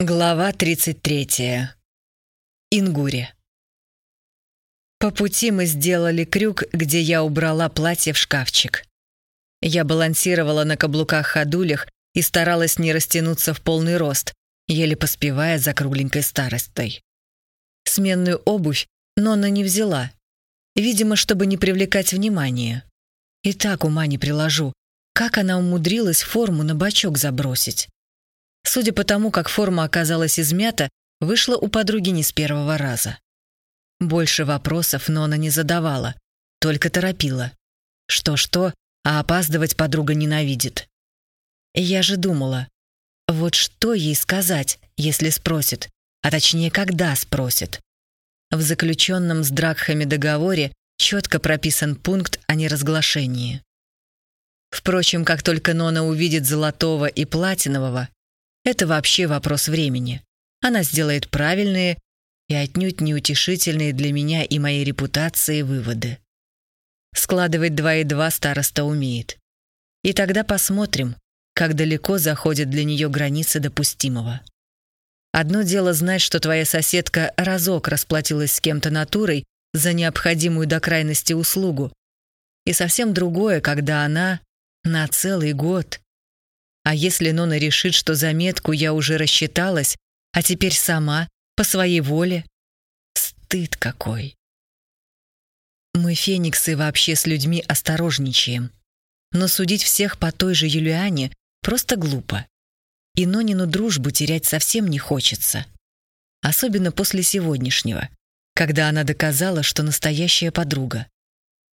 Глава 33. Ингуре. По пути мы сделали крюк, где я убрала платье в шкафчик. Я балансировала на каблуках-ходулях и старалась не растянуться в полный рост, еле поспевая за кругленькой старостой. Сменную обувь Нонна не взяла, видимо, чтобы не привлекать внимания. И так ума не приложу, как она умудрилась форму на бачок забросить. Судя по тому, как форма оказалась измята, вышла у подруги не с первого раза. Больше вопросов Нона не задавала, только торопила. Что-что, а опаздывать подруга ненавидит. Я же думала, вот что ей сказать, если спросит, а точнее, когда спросит. В заключенном с Дракхами договоре четко прописан пункт о неразглашении. Впрочем, как только Нона увидит золотого и платинового, это вообще вопрос времени. Она сделает правильные и отнюдь неутешительные для меня и моей репутации выводы. Складывать два и два староста умеет. И тогда посмотрим, как далеко заходят для нее границы допустимого. Одно дело знать, что твоя соседка разок расплатилась с кем-то натурой за необходимую до крайности услугу, и совсем другое, когда она на целый год а если Нона решит, что заметку я уже рассчиталась, а теперь сама, по своей воле? Стыд какой. Мы, фениксы, вообще с людьми осторожничаем. Но судить всех по той же Юлиане просто глупо. И Нонину дружбу терять совсем не хочется. Особенно после сегодняшнего, когда она доказала, что настоящая подруга.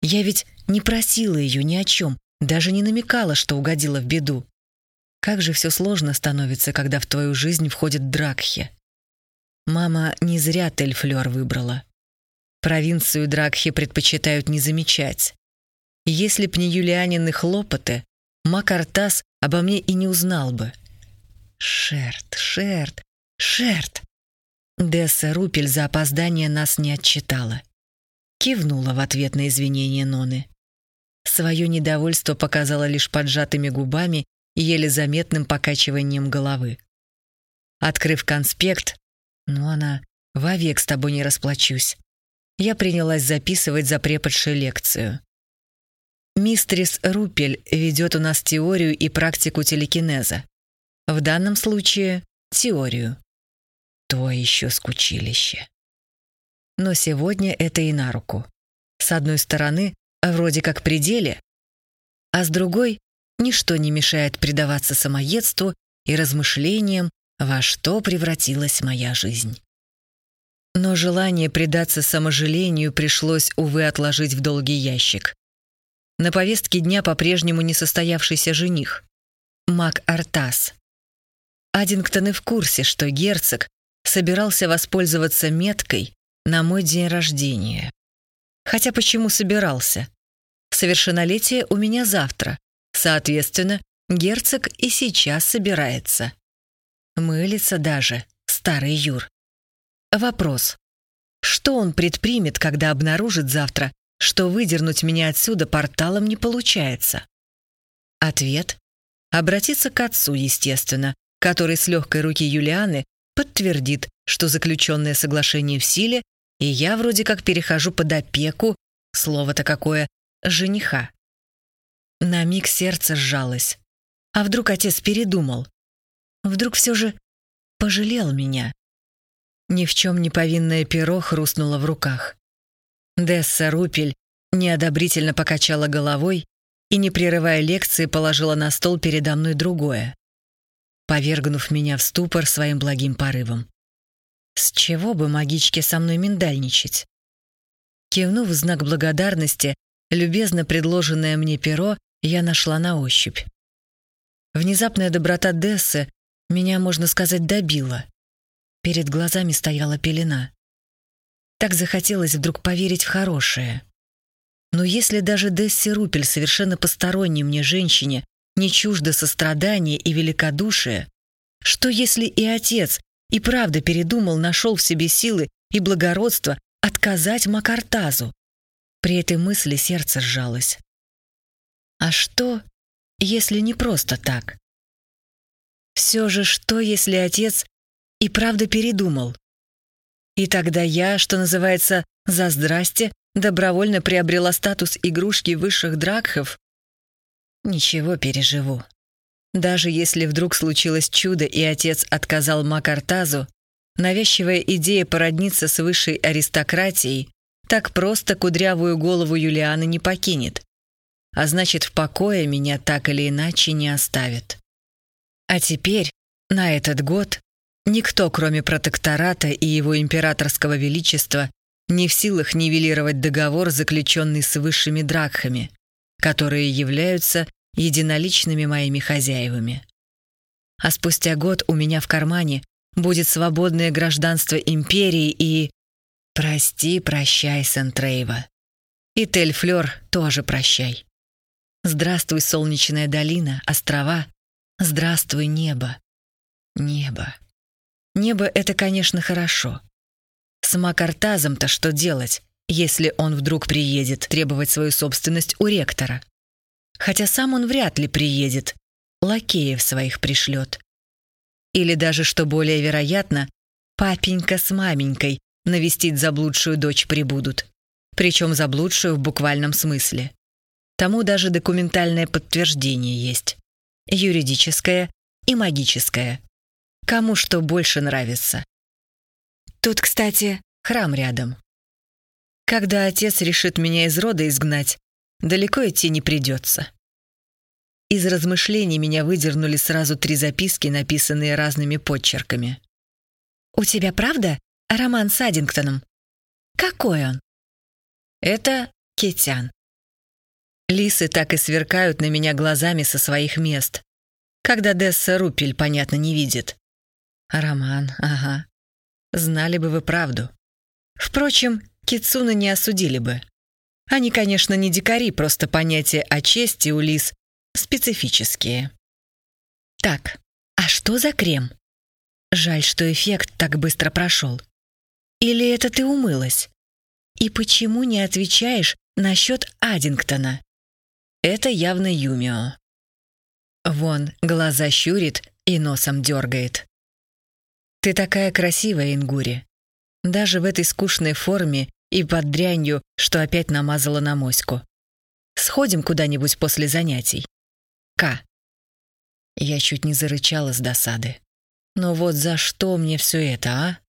Я ведь не просила ее ни о чем, даже не намекала, что угодила в беду. Как же все сложно становится, когда в твою жизнь входит Дракхи. Мама не зря Тельфлёр выбрала. Провинцию Дракхи предпочитают не замечать. Если б не Юлианины хлопоты, Макартас обо мне и не узнал бы. Шерт, Шерт, Шерт. Десса Рупель за опоздание нас не отчитала. Кивнула в ответ на извинения Ноны. Свое недовольство показала лишь поджатыми губами еле заметным покачиванием головы. Открыв конспект, ну она, вовек с тобой не расплачусь, я принялась записывать за преподшей лекцию. Мистрис Рупель ведет у нас теорию и практику телекинеза. В данном случае — теорию. То еще скучилище. Но сегодня это и на руку. С одной стороны, вроде как пределе, а с другой Ничто не мешает предаваться самоедству и размышлениям, во что превратилась моя жизнь. Но желание предаться саможалению пришлось, увы, отложить в долгий ящик. На повестке дня по-прежнему несостоявшийся жених. Мак Артас. Аддингтоны в курсе, что герцог собирался воспользоваться меткой на мой день рождения. Хотя почему собирался? Совершеннолетие у меня завтра, Соответственно, герцог и сейчас собирается. Мылится даже, старый Юр. Вопрос. Что он предпримет, когда обнаружит завтра, что выдернуть меня отсюда порталом не получается? Ответ. Обратиться к отцу, естественно, который с легкой руки Юлианы подтвердит, что заключенное соглашение в силе, и я вроде как перехожу под опеку, слово-то какое, жениха. На миг сердце сжалось. А вдруг отец передумал? Вдруг все же пожалел меня? Ни в чем не повинное перо хрустнуло в руках. Десса Рупель неодобрительно покачала головой и, не прерывая лекции, положила на стол передо мной другое, повергнув меня в ступор своим благим порывом. С чего бы магичке со мной миндальничать? Кивнув в знак благодарности, любезно предложенное мне перо я нашла на ощупь. Внезапная доброта Дессы меня, можно сказать, добила. Перед глазами стояла пелена. Так захотелось вдруг поверить в хорошее. Но если даже Десси Рупель, совершенно посторонней мне женщине, не чуждо сострадания и великодушия, что если и отец и правда передумал, нашел в себе силы и благородство отказать Макартазу? При этой мысли сердце сжалось. А что, если не просто так? Все же, что, если отец и правда передумал. И тогда я, что называется, за здрасте, добровольно приобрела статус игрушки высших дракхов. Ничего, переживу. Даже если вдруг случилось чудо и отец отказал Макартазу, навязчивая идея породниться с высшей аристократией так просто кудрявую голову Юлианы не покинет. А значит, в покое меня так или иначе не оставит. А теперь, на этот год, никто, кроме протектората и его императорского величества, не в силах нивелировать договор, заключенный с высшими дракхами, которые являются единоличными моими хозяевами. А спустя год у меня в кармане будет свободное гражданство империи и... Прости, прощай, Сентрейва. И Тельфлёр тоже прощай. Здравствуй, солнечная долина, острова. Здравствуй, небо. Небо. Небо — это, конечно, хорошо. С Макартазом-то что делать, если он вдруг приедет требовать свою собственность у ректора? Хотя сам он вряд ли приедет, лакеев своих пришлет. Или даже, что более вероятно, папенька с маменькой навестить заблудшую дочь прибудут. Причем заблудшую в буквальном смысле. Тому даже документальное подтверждение есть. Юридическое и магическое. Кому что больше нравится. Тут, кстати, храм рядом. Когда отец решит меня из рода изгнать, далеко идти не придется. Из размышлений меня выдернули сразу три записки, написанные разными подчерками. «У тебя правда роман с Аддингтоном? Какой он?» «Это Кетян». Лисы так и сверкают на меня глазами со своих мест, когда Десса Рупель, понятно, не видит. Роман, ага. Знали бы вы правду. Впрочем, Кицуна не осудили бы. Они, конечно, не дикари, просто понятия о чести у лис специфические. Так, а что за крем? Жаль, что эффект так быстро прошел. Или это ты умылась? И почему не отвечаешь насчет Аддингтона? Это явно Юмио. Вон, глаза щурит и носом дергает. Ты такая красивая, Ингури. Даже в этой скучной форме и под дрянью, что опять намазала на моську. Сходим куда-нибудь после занятий. К. Я чуть не зарычала с досады. Но вот за что мне все это, а?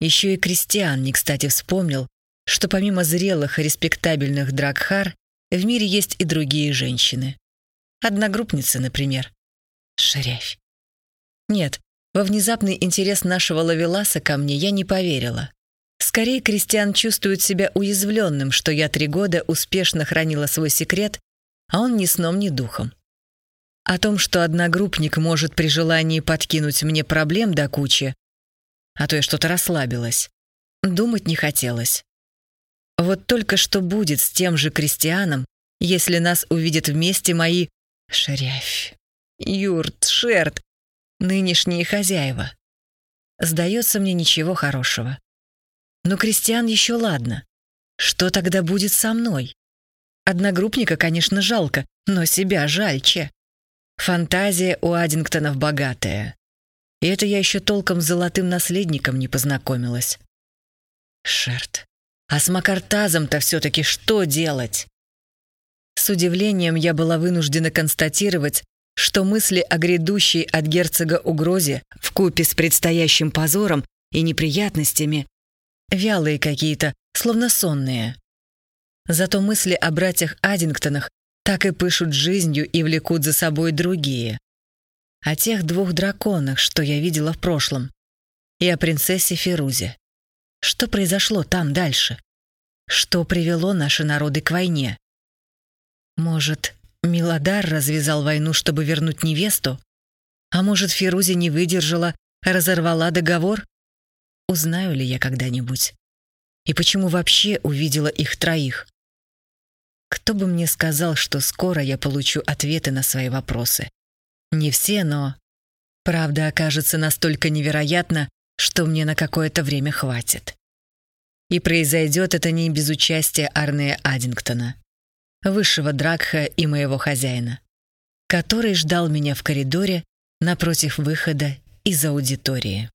Еще и Кристиан не кстати вспомнил, что помимо зрелых и респектабельных дракхар, в мире есть и другие женщины. Одногруппницы, например. Шрявь. Нет, во внезапный интерес нашего лавеласа ко мне я не поверила. Скорее, Кристиан чувствует себя уязвленным, что я три года успешно хранила свой секрет, а он ни сном, ни духом. О том, что одногруппник может при желании подкинуть мне проблем до кучи, а то я что-то расслабилась, думать не хотелось. Вот только что будет с тем же Кристианом, если нас увидят вместе мои шрявь, юрт, шерт, нынешние хозяева. Сдается мне ничего хорошего. Но Кристиан еще ладно. Что тогда будет со мной? Одногруппника, конечно, жалко, но себя жальче. Фантазия у Аддингтонов богатая. И это я еще толком с золотым наследником не познакомилась. Шерт. А с Макартазом-то все-таки что делать? С удивлением я была вынуждена констатировать, что мысли о грядущей от герцога угрозе в купе с предстоящим позором и неприятностями вялые какие-то, словно сонные. Зато мысли о братьях Аддингтонах так и пышут жизнью и влекут за собой другие. О тех двух драконах, что я видела в прошлом, и о принцессе Ферузе. Что произошло там дальше? Что привело наши народы к войне? Может, Милодар развязал войну, чтобы вернуть невесту? А может, Фирузи не выдержала, разорвала договор? Узнаю ли я когда-нибудь? И почему вообще увидела их троих? Кто бы мне сказал, что скоро я получу ответы на свои вопросы? Не все, но... Правда окажется настолько невероятно, что мне на какое-то время хватит. И произойдет это не без участия Арнея Аддингтона высшего Дракха и моего хозяина, который ждал меня в коридоре напротив выхода из аудитории.